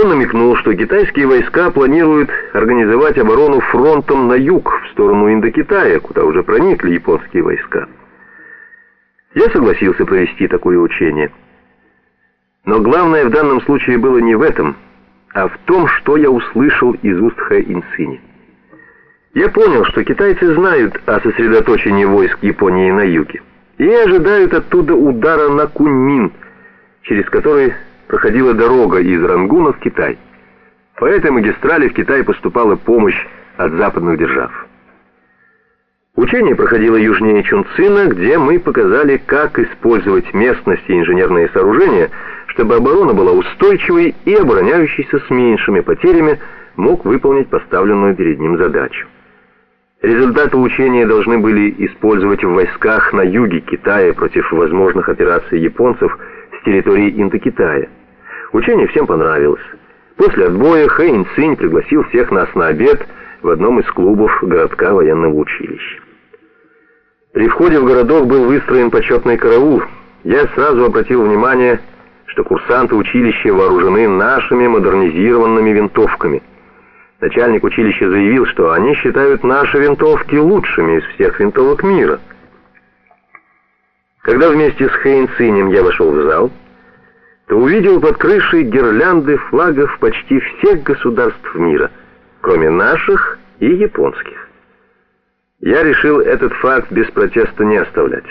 Он намекнул, что китайские войска планируют организовать оборону фронтом на юг, в сторону Индокитая, куда уже проникли японские войска. Я согласился провести такое учение. Но главное в данном случае было не в этом, а в том, что я услышал из уст Хэ Инцини. Я понял, что китайцы знают о сосредоточении войск Японии на юге и ожидают оттуда удара на Куньмин, через который проходила дорога из Рангуна в Китай. По этой магистрали в Китай поступала помощь от западных держав. Учение проходило южнее Чунцина, где мы показали, как использовать местность и инженерные сооружения, чтобы оборона была устойчивой и обороняющийся с меньшими потерями мог выполнить поставленную перед ним задачу. Результаты учения должны были использовать в войсках на юге Китая против возможных операций японцев с территории Индокитая. Учение всем понравилось. После отбоя Хэйн Цинь пригласил всех нас на обед в одном из клубов городка военного училища. При входе в городок был выстроен почетный караул. Я сразу обратил внимание, что курсанты училища вооружены нашими модернизированными винтовками. Начальник училища заявил, что они считают наши винтовки лучшими из всех винтовок мира. Когда вместе с Хейн Цинем я вошел в зал, то увидел под крышей гирлянды флагов почти всех государств мира, кроме наших и японских. Я решил этот факт без протеста не оставлять.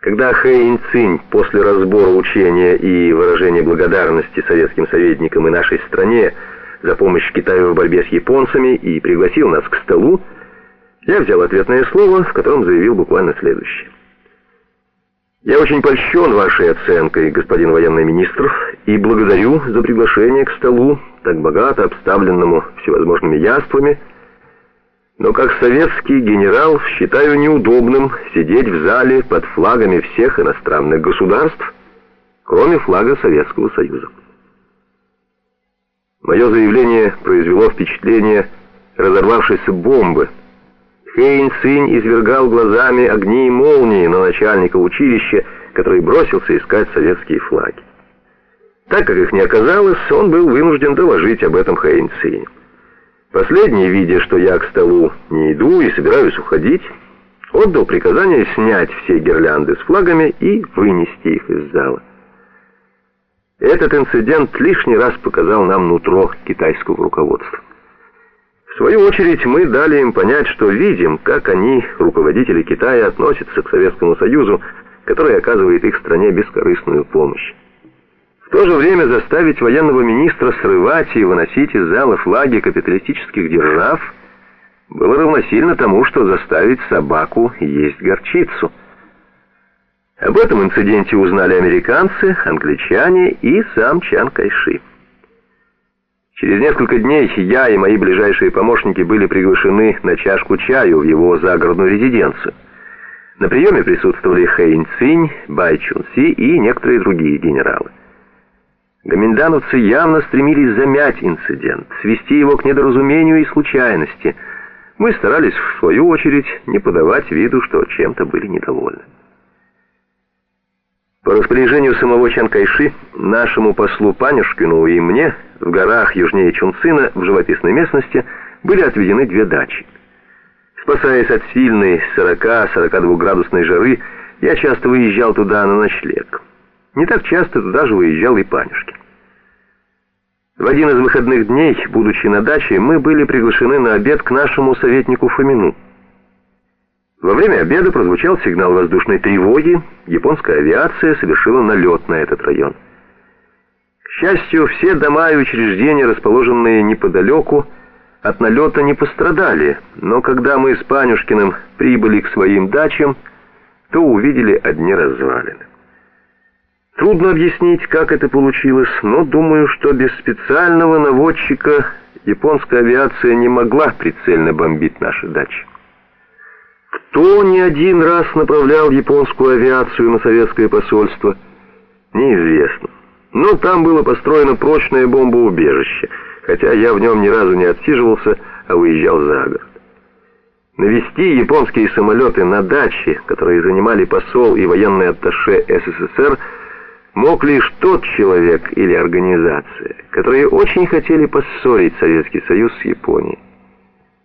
Когда Хэйн Цинь после разбора учения и выражения благодарности советским советникам и нашей стране за помощь Китаю в борьбе с японцами и пригласил нас к столу, я взял ответное слово, в котором заявил буквально следующее. Я очень польщен вашей оценкой, господин военный министр, и благодарю за приглашение к столу, так богато обставленному всевозможными яствами. Но как советский генерал считаю неудобным сидеть в зале под флагами всех иностранных государств, кроме флага Советского Союза. Мое заявление произвело впечатление разорвавшейся бомбы, Хейн Цинь извергал глазами огни и молнии на начальника училища, который бросился искать советские флаги. Так как их не оказалось, он был вынужден доложить об этом Хейн Цинь. Последний, видя, что я к столу не иду и собираюсь уходить, отдал приказание снять все гирлянды с флагами и вынести их из зала. Этот инцидент лишний раз показал нам нутро китайского руководства. В свою очередь мы дали им понять, что видим, как они, руководители Китая, относятся к Советскому Союзу, который оказывает их стране бескорыстную помощь. В то же время заставить военного министра срывать и выносить из зала флаги капиталистических держав было равносильно тому, что заставить собаку есть горчицу. Об этом инциденте узнали американцы, англичане и сам Чан Кайши. Через несколько дней я и мои ближайшие помощники были приглашены на чашку чаю в его загородную резиденцию. На приеме присутствовали Хэйн Цинь, Бай Чун Си и некоторые другие генералы. Гоминдановцы явно стремились замять инцидент, свести его к недоразумению и случайности. Мы старались, в свою очередь, не подавать виду, что чем-то были недовольны. По распоряжению самого Чан Кайши, нашему послу Панюшкину и мне в горах южнее Чунцина в живописной местности были отведены две дачи. Спасаясь от сильной 40-42 градусной жары, я часто выезжал туда на ночлег. Не так часто туда же выезжал и Панюшкин. В один из выходных дней, будучи на даче, мы были приглашены на обед к нашему советнику Фомину. Во время обеда прозвучал сигнал воздушной тревоги, японская авиация совершила налет на этот район. К счастью, все дома и учреждения, расположенные неподалеку, от налета не пострадали, но когда мы с Панюшкиным прибыли к своим дачам, то увидели одни развалины. Трудно объяснить, как это получилось, но думаю, что без специального наводчика японская авиация не могла прицельно бомбить наши дачи. Кто не один раз направлял японскую авиацию на советское посольство, неизвестно. Но там было построено прочное бомбоубежище, хотя я в нем ни разу не отсиживался, а уезжал за город. Навести японские самолеты на дачи, которые занимали посол и военный атташе СССР, мог лишь тот человек или организация, которые очень хотели поссорить Советский Союз с Японией.